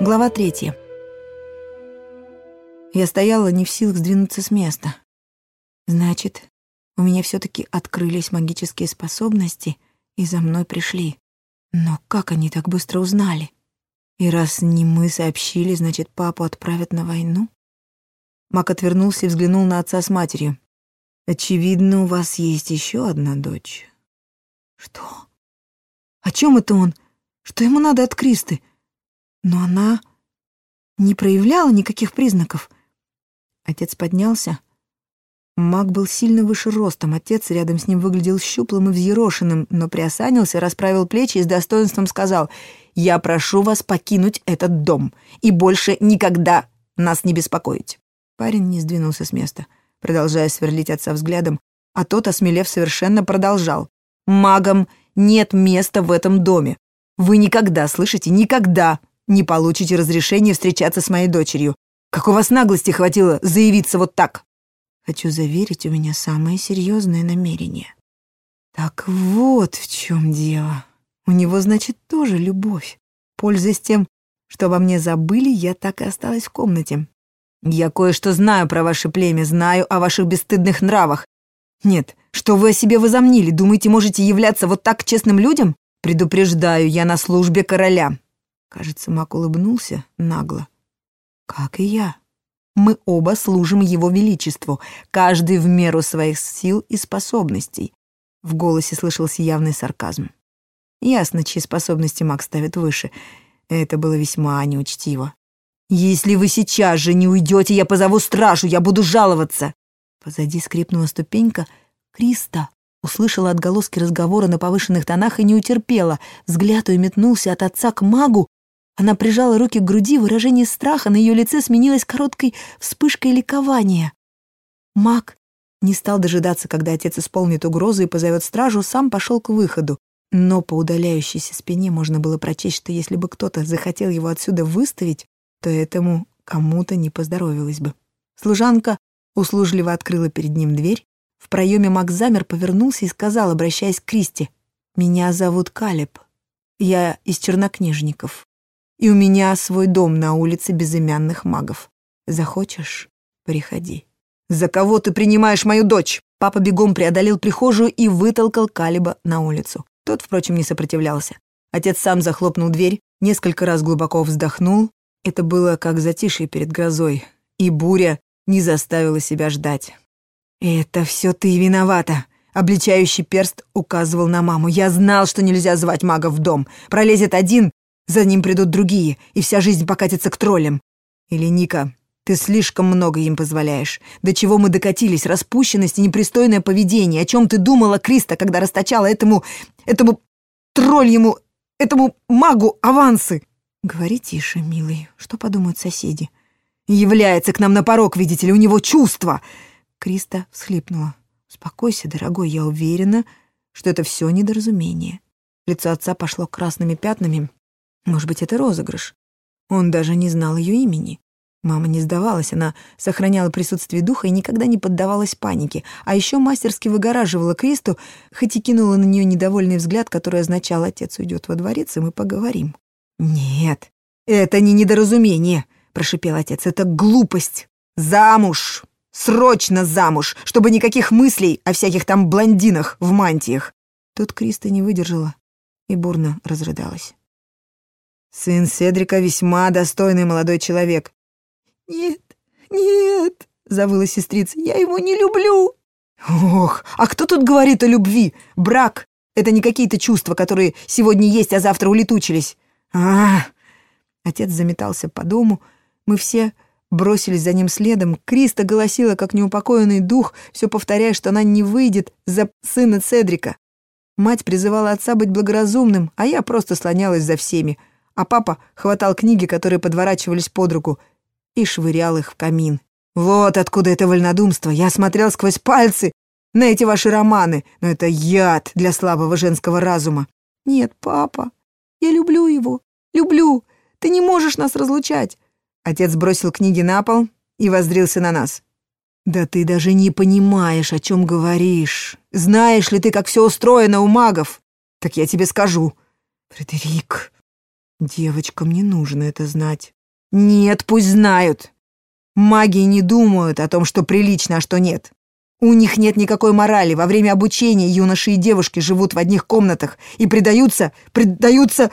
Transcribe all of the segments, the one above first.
Глава третья. Я стояла не в силах сдвинуться с места. Значит, у меня все-таки открылись магические способности, и за мной пришли. Но как они так быстро узнали? И раз не мы сообщили, значит, папу отправят на войну? Мак отвернулся и взглянул на отца с матерью. «Очевидно, у вас есть еще одна дочь». «Что? О чем это он? Что ему надо от Кристы?» Но она не проявляла никаких признаков. Отец поднялся. Маг был сильно выше ростом, отец рядом с ним выглядел щуплым и взъерошенным, но приосанился, расправил плечи и с достоинством сказал, «Я прошу вас покинуть этот дом и больше никогда нас не беспокоить». Парень не сдвинулся с места, продолжая сверлить отца взглядом, а тот, осмелев, совершенно продолжал. «Магам нет места в этом доме. Вы никогда, слышите, никогда не получите разрешения встречаться с моей дочерью. Как у вас наглости хватило заявиться вот так? Хочу заверить, у меня самое серьезное намерение. Так вот в чем дело. У него, значит, тоже любовь. Пользуясь тем, что обо мне забыли, я так и осталась в комнате. Я кое-что знаю про ваше племя, знаю о ваших бесстыдных нравах. Нет, что вы о себе возомнили? Думаете, можете являться вот так честным людям? Предупреждаю, я на службе короля. Кажется, Мак улыбнулся нагло. «Как и я. Мы оба служим Его Величеству, каждый в меру своих сил и способностей». В голосе слышался явный сарказм. Ясно, чьи способности Мак ставит выше. Это было весьма неучтиво. «Если вы сейчас же не уйдете, я позову стражу, я буду жаловаться!» Позади скрипнула ступенька. «Криста!» Услышала отголоски разговора на повышенных тонах и не утерпела. Взгляд ее метнулся от отца к магу, она прижала руки к груди, выражение страха на ее лице сменилось короткой вспышкой ликования. Мак не стал дожидаться, когда отец исполнит угрозу и позовет стражу, сам пошел к выходу. Но по удаляющейся спине можно было прочесть, что если бы кто-то захотел его отсюда выставить, то этому кому-то не поздоровилось бы. Служанка услужливо открыла перед ним дверь. В проеме Мак замер, повернулся и сказал, обращаясь к Кристи, «Меня зовут Калеб. Я из чернокнижников и у меня свой дом на улице безымянных магов. Захочешь — приходи». «За кого ты принимаешь мою дочь?» Папа бегом преодолел прихожую и вытолкал Калиба на улицу. Тот, впрочем, не сопротивлялся. Отец сам захлопнул дверь, несколько раз глубоко вздохнул. Это было как затишье перед грозой, и буря не заставила себя ждать. «Это все ты виновата!» Обличающий перст указывал на маму. «Я знал, что нельзя звать мага в дом. Пролезет один, за ним придут другие, и вся жизнь покатится к троллям. Или Ника, ты слишком много им позволяешь. До чего мы докатились? Распущенность и непристойное поведение. О чем ты думала, Криста, когда расточала этому... этому тролльему... этому магу авансы? Говори тише, милый. Что подумают соседи? Является к нам на порог, видите ли, у него чувства. Криста всхлипнула. Успокойся, дорогой, я уверена, что это все недоразумение. Лицо отца пошло красными пятнами, может быть, это розыгрыш. Он даже не знал ее имени. Мама не сдавалась, она сохраняла присутствие духа и никогда не поддавалась панике, а еще мастерски выгораживала Кристу, хоть и кинула на нее недовольный взгляд, который означал «отец уйдет во дворец, и мы поговорим». «Нет, это не недоразумение», — прошипел отец, — «это глупость. Замуж! Срочно замуж, чтобы никаких мыслей о всяких там блондинах в мантиях». Тут Криста не выдержала и бурно разрыдалась. Сын Седрика весьма достойный молодой человек. «Нет, нет», — завыла сестрица, — «я его не люблю». «Ох, а кто тут говорит о любви? Брак — это не какие-то чувства, которые сегодня есть, а завтра улетучились. а Отец заметался по дому. Мы все бросились за ним следом. Криста голосила, как неупокоенный дух, все повторяя, что она не выйдет за сына Цедрика. Мать призывала отца быть благоразумным, а я просто слонялась за всеми — а папа хватал книги, которые подворачивались под руку, и швырял их в камин. Вот откуда это вольнодумство. Я смотрел сквозь пальцы на эти ваши романы, но это яд для слабого женского разума. Нет, папа, я люблю его, люблю. Ты не можешь нас разлучать. Отец бросил книги на пол и воздрился на нас. «Да ты даже не понимаешь, о чем говоришь. Знаешь ли ты, как все устроено у магов? Так я тебе скажу. Фредерик, Девочкам не нужно это знать. Нет, пусть знают. Маги не думают о том, что прилично, а что нет. У них нет никакой морали. Во время обучения юноши и девушки живут в одних комнатах и предаются, предаются...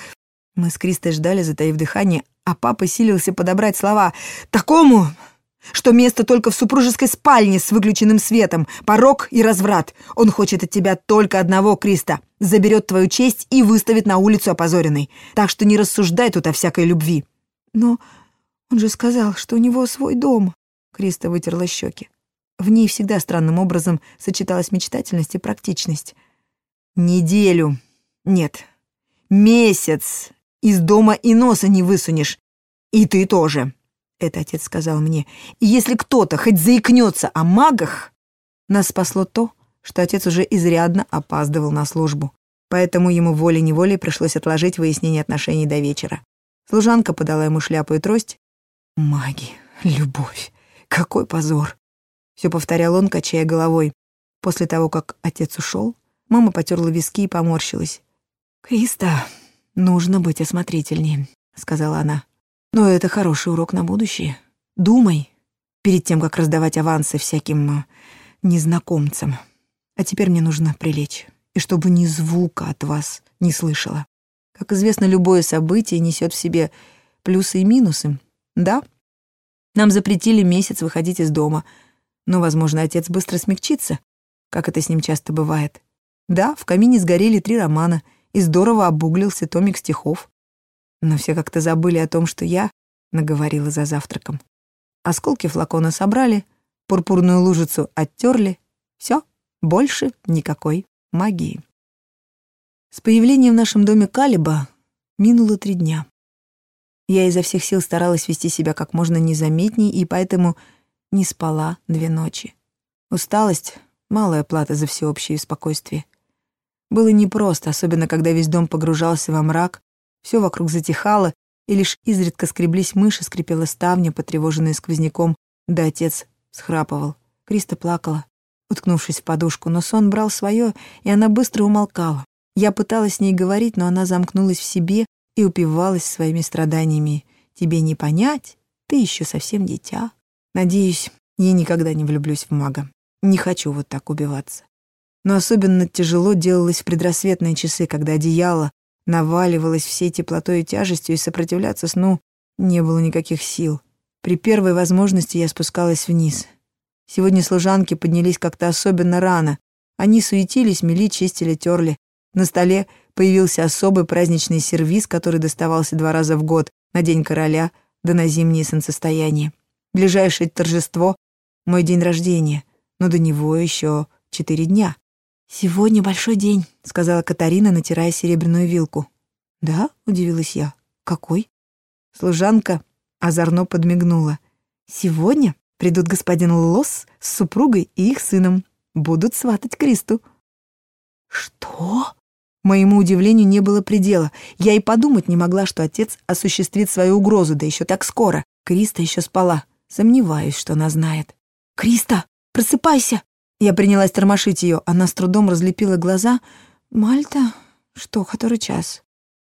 Мы с Кристой ждали, затаив дыхание, а папа силился подобрать слова. Такому, что место только в супружеской спальне с выключенным светом, порог и разврат. Он хочет от тебя только одного, Криста. Заберет твою честь и выставит на улицу опозоренной. Так что не рассуждай тут о всякой любви. Но он же сказал, что у него свой дом. Криста вытерла щеки. В ней всегда странным образом сочеталась мечтательность и практичность. Неделю. Нет. Месяц. Из дома и носа не высунешь. И ты тоже. Это отец сказал мне. И если кто-то хоть заикнется о магах, нас спасло то, что отец уже изрядно опаздывал на службу. Поэтому ему волей-неволей пришлось отложить выяснение отношений до вечера. Служанка подала ему шляпу и трость. Маги, любовь, какой позор. Все повторял он, качая головой. После того, как отец ушел, мама потерла виски и поморщилась. «Криста, нужно быть осмотрительнее», — сказала она. Но это хороший урок на будущее. Думай перед тем, как раздавать авансы всяким а, незнакомцам. А теперь мне нужно прилечь, и чтобы ни звука от вас не слышала. Как известно, любое событие несет в себе плюсы и минусы. Да, нам запретили месяц выходить из дома, но, возможно, отец быстро смягчится, как это с ним часто бывает. Да, в камине сгорели три романа, и здорово обуглился томик стихов. Но все как-то забыли о том, что я наговорила за завтраком. Осколки флакона собрали, пурпурную лужицу оттерли. Все, больше никакой магии. С появлением в нашем доме Калиба минуло три дня. Я изо всех сил старалась вести себя как можно незаметней, и поэтому не спала две ночи. Усталость — малая плата за всеобщее спокойствие. Было непросто, особенно когда весь дом погружался во мрак, все вокруг затихало, и лишь изредка скреблись мыши, скрипела ставня, потревоженная сквозняком, да отец схрапывал. Криста плакала, уткнувшись в подушку, но сон брал свое, и она быстро умолкала. Я пыталась с ней говорить, но она замкнулась в себе и упивалась своими страданиями. «Тебе не понять, ты еще совсем дитя». Надеюсь, я никогда не влюблюсь в мага. Не хочу вот так убиваться. Но особенно тяжело делалось в предрассветные часы, когда одеяло, наваливалась всей теплотой и тяжестью, и сопротивляться сну не было никаких сил. При первой возможности я спускалась вниз. Сегодня служанки поднялись как-то особенно рано. Они суетились, мели, чистили, терли. На столе появился особый праздничный сервиз, который доставался два раза в год, на День короля, да на зимнее солнцестояние. Ближайшее торжество — мой день рождения, но до него еще четыре дня. «Сегодня большой день», — сказала Катарина, натирая серебряную вилку. «Да?» — удивилась я. «Какой?» Служанка озорно подмигнула. «Сегодня придут господин Лос с супругой и их сыном. Будут сватать Кристу». «Что?» Моему удивлению не было предела. Я и подумать не могла, что отец осуществит свою угрозу, да еще так скоро. Криста еще спала. Сомневаюсь, что она знает. «Криста, просыпайся!» Я принялась тормошить ее. Она с трудом разлепила глаза. «Мальта? Что, который час?»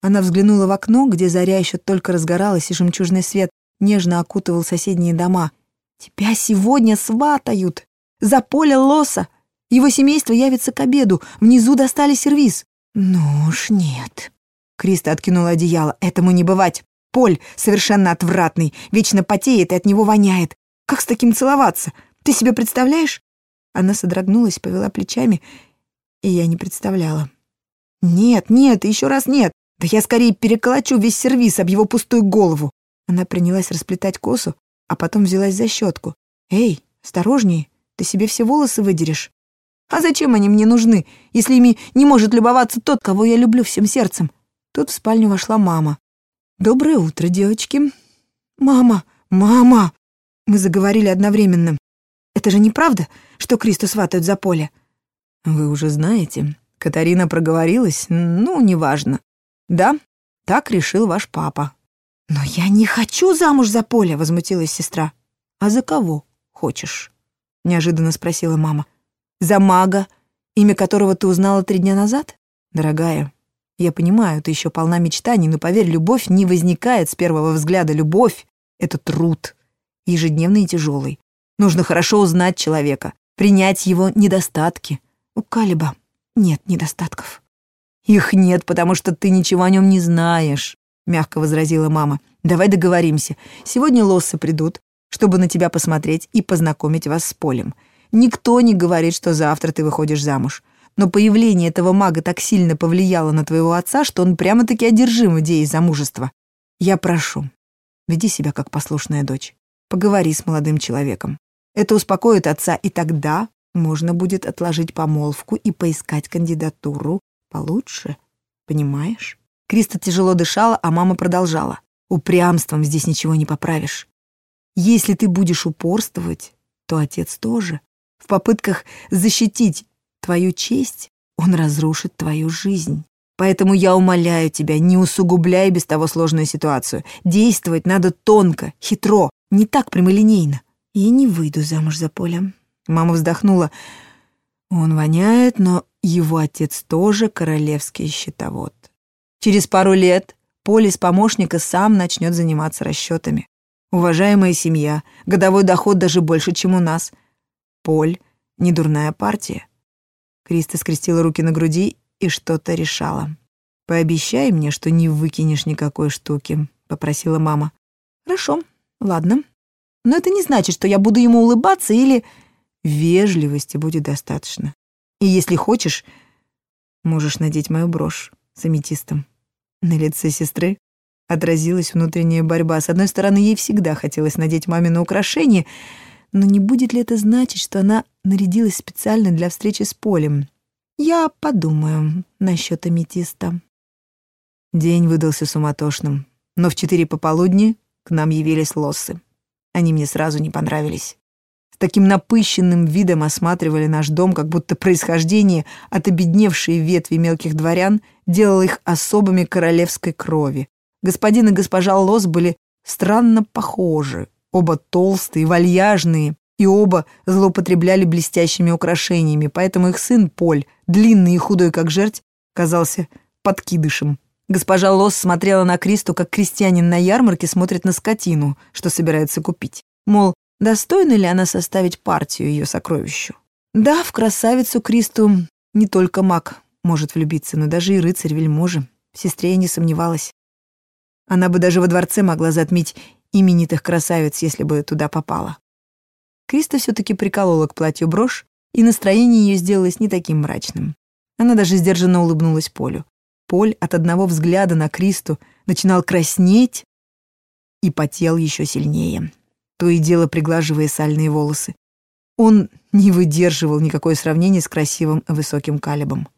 Она взглянула в окно, где заря еще только разгоралась, и жемчужный свет нежно окутывал соседние дома. «Тебя сегодня сватают! За поле лоса! Его семейство явится к обеду. Внизу достали сервиз». «Ну уж нет». Криста откинула одеяло. «Этому не бывать. Поль совершенно отвратный, вечно потеет и от него воняет. Как с таким целоваться? Ты себе представляешь? Она содрогнулась, повела плечами, и я не представляла. «Нет, нет, еще раз нет! Да я скорее переколочу весь сервис об его пустую голову!» Она принялась расплетать косу, а потом взялась за щетку. «Эй, осторожнее, ты себе все волосы выдерешь!» «А зачем они мне нужны, если ими не может любоваться тот, кого я люблю всем сердцем?» Тут в спальню вошла мама. «Доброе утро, девочки!» «Мама! Мама!» Мы заговорили одновременно. Это же неправда, что Кристу сватают за поле?» «Вы уже знаете. Катарина проговорилась, ну, неважно. Да, так решил ваш папа». «Но я не хочу замуж за поле», — возмутилась сестра. «А за кого хочешь?» — неожиданно спросила мама. «За мага, имя которого ты узнала три дня назад? Дорогая, Я понимаю, ты еще полна мечтаний, но поверь, любовь не возникает с первого взгляда. Любовь — это труд, ежедневный и тяжелый. Нужно хорошо узнать человека, принять его недостатки. У Калиба нет недостатков. Их нет, потому что ты ничего о нем не знаешь, мягко возразила мама. Давай договоримся. Сегодня лоссы придут, чтобы на тебя посмотреть и познакомить вас с Полем. Никто не говорит, что завтра ты выходишь замуж. Но появление этого мага так сильно повлияло на твоего отца, что он прямо-таки одержим идеей замужества. Я прошу, веди себя как послушная дочь. Поговори с молодым человеком. Это успокоит отца, и тогда можно будет отложить помолвку и поискать кандидатуру получше. Понимаешь? Криста тяжело дышала, а мама продолжала. Упрямством здесь ничего не поправишь. Если ты будешь упорствовать, то отец тоже. В попытках защитить твою честь он разрушит твою жизнь. Поэтому я умоляю тебя, не усугубляй без того сложную ситуацию. Действовать надо тонко, хитро, не так прямолинейно. Я не выйду замуж за Полем. Мама вздохнула. Он воняет, но его отец тоже королевский счетовод. Через пару лет Поль из помощника сам начнет заниматься расчетами. Уважаемая семья, годовой доход даже больше, чем у нас. Поль — недурная партия. Криста скрестила руки на груди и что-то решала. «Пообещай мне, что не выкинешь никакой штуки», — попросила мама. «Хорошо, ладно. Но это не значит, что я буду ему улыбаться или...» «Вежливости будет достаточно. И если хочешь, можешь надеть мою брошь с аметистом». На лице сестры отразилась внутренняя борьба. С одной стороны, ей всегда хотелось надеть мамину украшение, но не будет ли это значить, что она нарядилась специально для встречи с Полем? Я подумаю насчет аметиста. День выдался суматошным, но в четыре пополудни к нам явились лоссы. Они мне сразу не понравились. С таким напыщенным видом осматривали наш дом, как будто происхождение от обедневшей ветви мелких дворян делало их особыми королевской крови. Господин и госпожа Лос были странно похожи, оба толстые, вальяжные, и оба злоупотребляли блестящими украшениями, поэтому их сын Поль, длинный и худой как жерть, казался подкидышем. Госпожа Лос смотрела на Кристу, как крестьянин на ярмарке смотрит на скотину, что собирается купить. Мол, достойна ли она составить партию ее сокровищу? Да, в красавицу Кристу не только маг может влюбиться, но даже и рыцарь-вельможа. В сестре я не сомневалась. Она бы даже во дворце могла затмить именитых красавиц, если бы туда попала. Криста все-таки приколола к платью брошь, и настроение ее сделалось не таким мрачным. Она даже сдержанно улыбнулась Полю. Поль от одного взгляда на Кристу начинал краснеть и потел еще сильнее, то и дело приглаживая сальные волосы. Он не выдерживал никакое сравнение с красивым высоким калибом.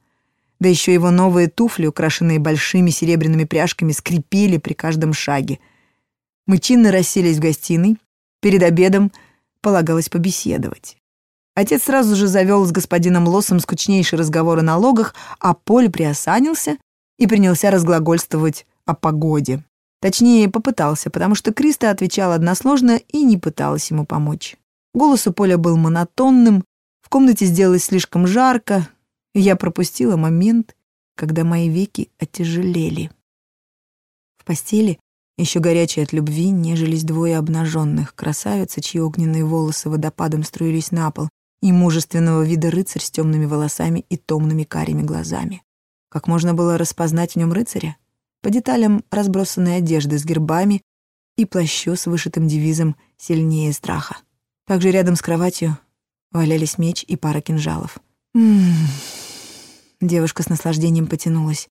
Да еще его новые туфли, украшенные большими серебряными пряжками, скрипели при каждом шаге. Мы чинно расселись в гостиной. Перед обедом полагалось побеседовать. Отец сразу же завел с господином Лосом скучнейший разговор о налогах, а Поль приосанился и принялся разглагольствовать о погоде. Точнее, попытался, потому что Криста отвечала односложно и не пыталась ему помочь. Голос у Поля был монотонным, в комнате сделалось слишком жарко, и я пропустила момент, когда мои веки оттяжелели. В постели еще горячие от любви нежились двое обнаженных, красавицы, чьи огненные волосы водопадом струились на пол, и мужественного вида рыцарь с темными волосами и томными карими глазами. Как можно было распознать в нем рыцаря? По деталям разбросанной одежды с гербами и плащу с вышитым девизом «Сильнее страха». Также рядом с кроватью валялись меч и пара кинжалов. М-м-м. Девушка с наслаждением потянулась.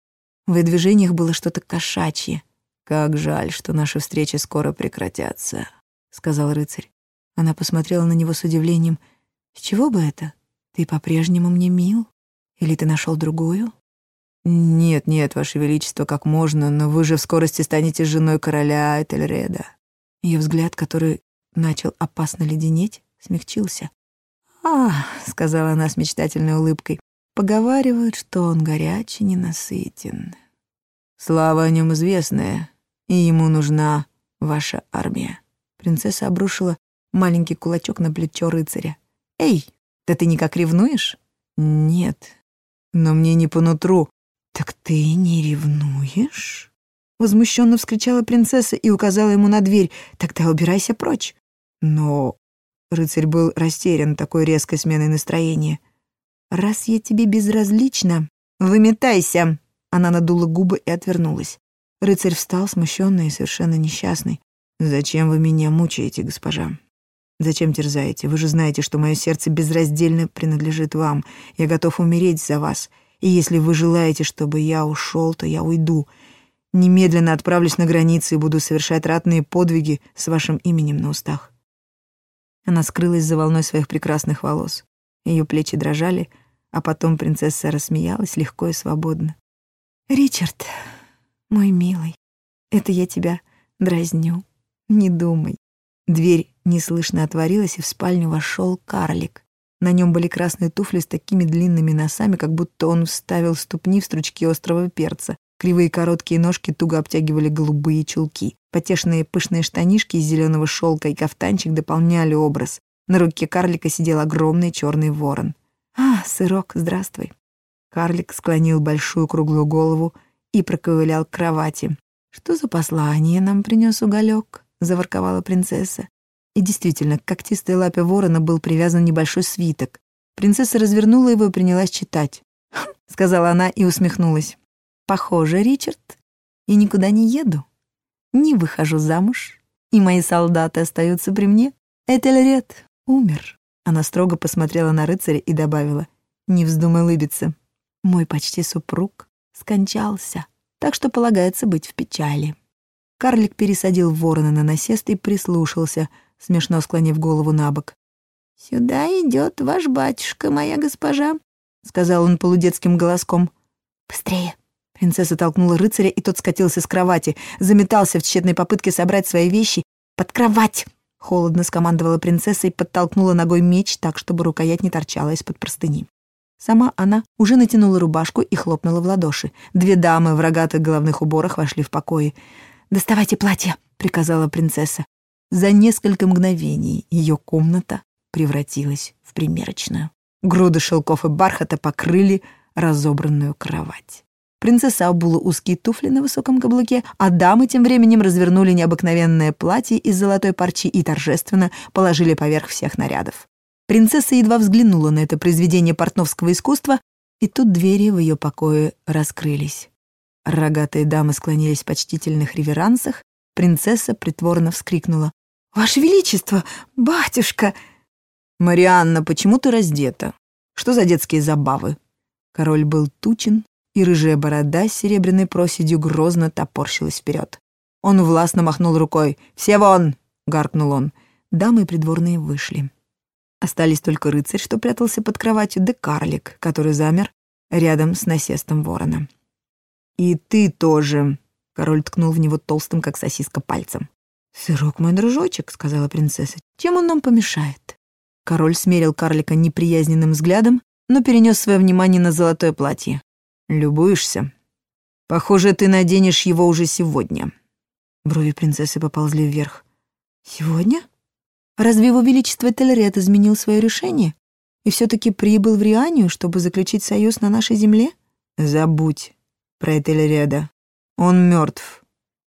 В ее движениях было что-то кошачье — «Как жаль, что наши встречи скоро прекратятся», — сказал рыцарь. Она посмотрела на него с удивлением. «С чего бы это? Ты по-прежнему мне мил? Или ты нашел другую?» «Нет, нет, Ваше Величество, как можно, но вы же в скорости станете женой короля Этельреда». Ее взгляд, который начал опасно леденеть, смягчился. «А», — сказала она с мечтательной улыбкой, — «поговаривают, что он горячий, ненасытен. Слава о нем известная, и ему нужна ваша армия». Принцесса обрушила маленький кулачок на плечо рыцаря. «Эй, да ты никак ревнуешь?» «Нет, но мне не по нутру «Так ты не ревнуешь?» Возмущенно вскричала принцесса и указала ему на дверь. «Тогда убирайся прочь». Но рыцарь был растерян такой резкой сменой настроения. «Раз я тебе безразлична, выметайся!» Она надула губы и отвернулась. Рыцарь встал, смущенный и совершенно несчастный. «Зачем вы меня мучаете, госпожа? Зачем терзаете? Вы же знаете, что мое сердце безраздельно принадлежит вам. Я готов умереть за вас. И если вы желаете, чтобы я ушел, то я уйду. Немедленно отправлюсь на границы и буду совершать ратные подвиги с вашим именем на устах». Она скрылась за волной своих прекрасных волос. Ее плечи дрожали, а потом принцесса рассмеялась легко и свободно. «Ричард, мой милый, это я тебя дразню. Не думай». Дверь неслышно отворилась, и в спальню вошел карлик. На нем были красные туфли с такими длинными носами, как будто он вставил ступни в стручки острого перца. Кривые короткие ножки туго обтягивали голубые чулки. Потешные пышные штанишки из зеленого шелка и кафтанчик дополняли образ. На руке карлика сидел огромный черный ворон. «А, сырок, здравствуй». Карлик склонил большую круглую голову и проковылял к кровати. «Что за послание нам принес уголек?» — заворковала принцесса. И действительно, к когтистой лапе ворона был привязан небольшой свиток. Принцесса развернула его и принялась читать. «Хм», сказала она и усмехнулась. Похоже, Ричард, я никуда не еду, не выхожу замуж, и мои солдаты остаются при мне. Этельред умер. Она строго посмотрела на рыцаря и добавила, не вздумай улыбиться. Мой почти супруг скончался, так что полагается быть в печали. Карлик пересадил ворона на насест и прислушался, смешно склонив голову на бок. «Сюда идет ваш батюшка, моя госпожа», — сказал он полудетским голоском. «Быстрее!» Принцесса толкнула рыцаря, и тот скатился с кровати, заметался в тщетной попытке собрать свои вещи. «Под кровать!» — холодно скомандовала принцесса и подтолкнула ногой меч так, чтобы рукоять не торчала из-под простыни. Сама она уже натянула рубашку и хлопнула в ладоши. Две дамы в рогатых головных уборах вошли в покои. «Доставайте платье!» — приказала принцесса. За несколько мгновений ее комната превратилась в примерочную. Груды шелков и бархата покрыли разобранную кровать. Принцесса обула узкие туфли на высоком каблуке, а дамы тем временем развернули необыкновенное платье из золотой парчи и торжественно положили поверх всех нарядов. Принцесса едва взглянула на это произведение портновского искусства, и тут двери в ее покое раскрылись. Рогатые дамы склонились в почтительных реверансах, принцесса притворно вскрикнула. «Ваше Величество! Батюшка!» «Марианна, почему ты раздета? Что за детские забавы?» Король был тучен, и рыжая борода с серебряной проседью грозно топорщилась вперед. Он властно махнул рукой. «Все вон!» — гаркнул он. Дамы придворные вышли. Остались только рыцарь, что прятался под кроватью, да карлик, который замер рядом с насестом ворона. «И ты тоже!» — король ткнул в него толстым, как сосиска, пальцем. «Сырок мой дружочек», — сказала принцесса. «Чем он нам помешает?» Король смерил карлика неприязненным взглядом, но перенес свое внимание на золотое платье. «Любуешься? Похоже, ты наденешь его уже сегодня». Брови принцессы поползли вверх. «Сегодня? Разве его величество Телерет изменил свое решение и все-таки прибыл в Рианию, чтобы заключить союз на нашей земле?» «Забудь про Этельреда. Он мертв.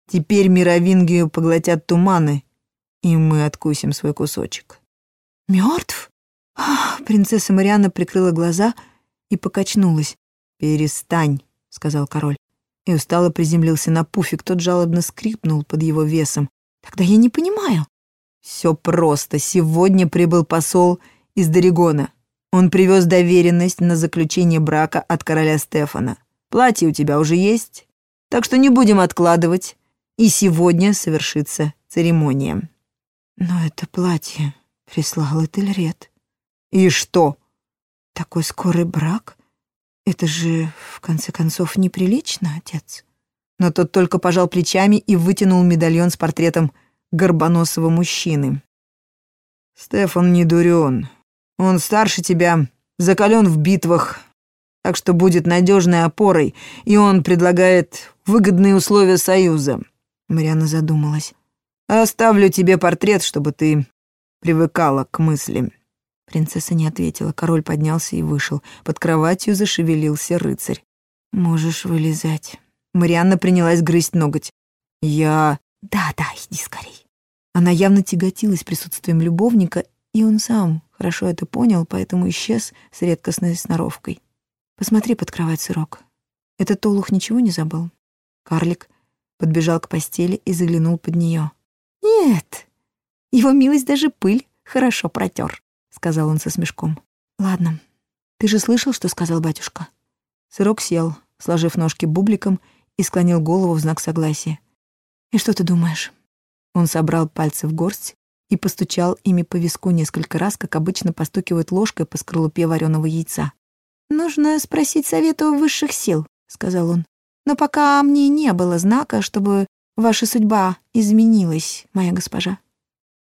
Теперь Мировингию поглотят туманы, и мы откусим свой кусочек». «Мертв?» Принцесса Марианна прикрыла глаза и покачнулась. «Перестань», — сказал король. И устало приземлился на пуфик, тот жалобно скрипнул под его весом. «Тогда я не понимаю». «Все просто. Сегодня прибыл посол из Доригона. Он привез доверенность на заключение брака от короля Стефана. Платье у тебя уже есть, так что не будем откладывать. И сегодня совершится церемония». «Но это платье прислал Этельред». «И что?» «Такой скорый брак?» Это же, в конце концов, неприлично, отец. Но тот только пожал плечами и вытянул медальон с портретом горбоносого мужчины. Стефан не дурен. Он старше тебя, закален в битвах, так что будет надежной опорой, и он предлагает выгодные условия союза. Мариана задумалась. Оставлю тебе портрет, чтобы ты привыкала к мысли. Принцесса не ответила. Король поднялся и вышел. Под кроватью зашевелился рыцарь. Можешь вылезать. Марианна принялась грызть ноготь. Я... Да-да, иди скорей. Она явно тяготилась присутствием любовника, и он сам хорошо это понял, поэтому исчез с редкостной сноровкой. Посмотри под кровать, сырок. Этот олух ничего не забыл? Карлик подбежал к постели и заглянул под нее. «Нет, его милость даже пыль хорошо протер», — сказал он со смешком. «Ладно, ты же слышал, что сказал батюшка?» Сырок сел, сложив ножки бубликом, и склонил голову в знак согласия. «И что ты думаешь?» Он собрал пальцы в горсть и постучал ими по виску несколько раз, как обычно постукивают ложкой по скорлупе вареного яйца. «Нужно спросить совета у высших сил», — сказал он. «Но пока мне не было знака, чтобы ваша судьба изменилась, моя госпожа».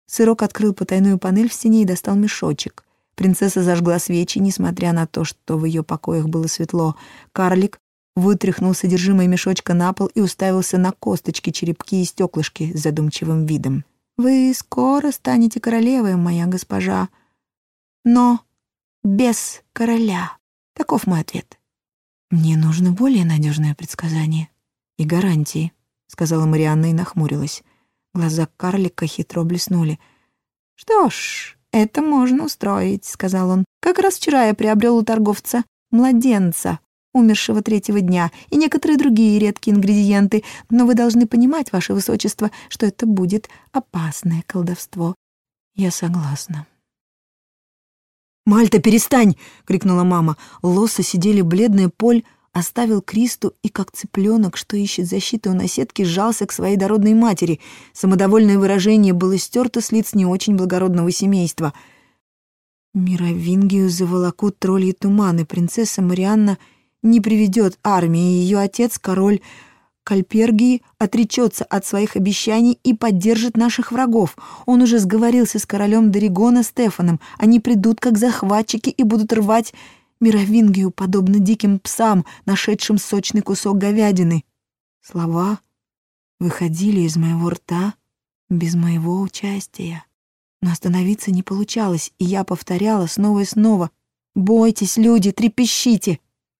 Сырок открыл потайную панель в стене и достал мешочек. Принцесса зажгла свечи, несмотря на то, что в ее покоях было светло. Карлик вытряхнул содержимое мешочка на пол и уставился на косточки, черепки и стеклышки с задумчивым видом. «Вы скоро станете королевой, моя госпожа, но без короля». Таков мой ответ. «Мне нужно более надежное предсказание и гарантии», — сказала Марианна и нахмурилась. Глаза карлика хитро блеснули. «Что ж, это можно устроить», — сказал он. «Как раз вчера я приобрел у торговца младенца, умершего третьего дня, и некоторые другие редкие ингредиенты, но вы должны понимать, ваше высочество, что это будет опасное колдовство». «Я согласна», «Мальта, перестань!» — крикнула мама. Лосы сидели бледная, Поль оставил Кристу и, как цыпленок, что ищет защиты у наседки, сжался к своей дородной матери. Самодовольное выражение было стерто с лиц не очень благородного семейства. Мировингию заволокут тролли туманы. Принцесса Марианна не приведет армии, ее отец, король Кальпергии отречется от своих обещаний и поддержит наших врагов. Он уже сговорился с королем Доригона Стефаном. Они придут как захватчики и будут рвать Мировингию, подобно диким псам, нашедшим сочный кусок говядины. Слова выходили из моего рта без моего участия. Но остановиться не получалось, и я повторяла снова и снова. «Бойтесь, люди, трепещите!»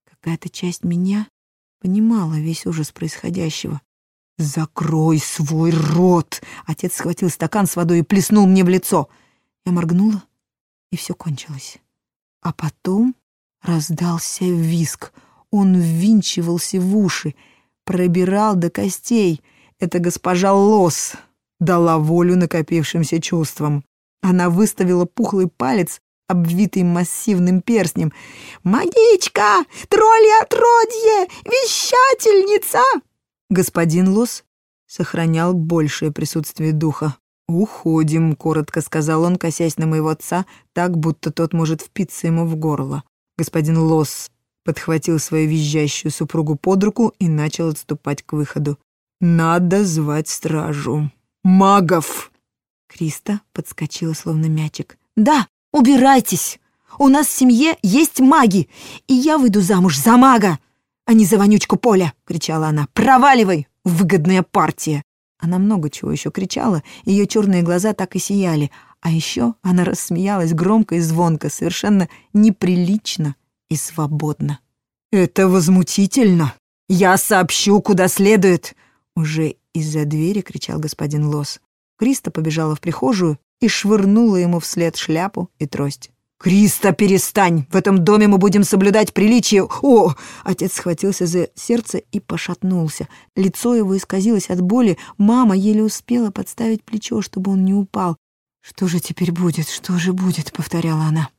Какая-то часть меня понимала весь ужас происходящего. «Закрой свой рот!» Отец схватил стакан с водой и плеснул мне в лицо. Я моргнула, и все кончилось. А потом раздался виск. Он ввинчивался в уши, пробирал до костей. Это госпожа Лос дала волю накопившимся чувствам. Она выставила пухлый палец обвитый массивным перстнем. «Магичка! Тролли отродье! Вещательница!» Господин Лос сохранял большее присутствие духа. «Уходим», — коротко сказал он, косясь на моего отца, так, будто тот может впиться ему в горло. Господин Лос подхватил свою визжащую супругу под руку и начал отступать к выходу. «Надо звать стражу. Магов!» Криста подскочила, словно мячик. «Да, «Убирайтесь! У нас в семье есть маги, и я выйду замуж за мага, а не за вонючку Поля!» — кричала она. «Проваливай, выгодная партия!» Она много чего еще кричала, ее черные глаза так и сияли, а еще она рассмеялась громко и звонко, совершенно неприлично и свободно. «Это возмутительно! Я сообщу, куда следует!» Уже из-за двери кричал господин Лос. Криста побежала в прихожую и швырнула ему вслед шляпу и трость. «Криста, перестань! В этом доме мы будем соблюдать приличие! О!» Отец схватился за сердце и пошатнулся. Лицо его исказилось от боли. Мама еле успела подставить плечо, чтобы он не упал. «Что же теперь будет? Что же будет?» — повторяла она.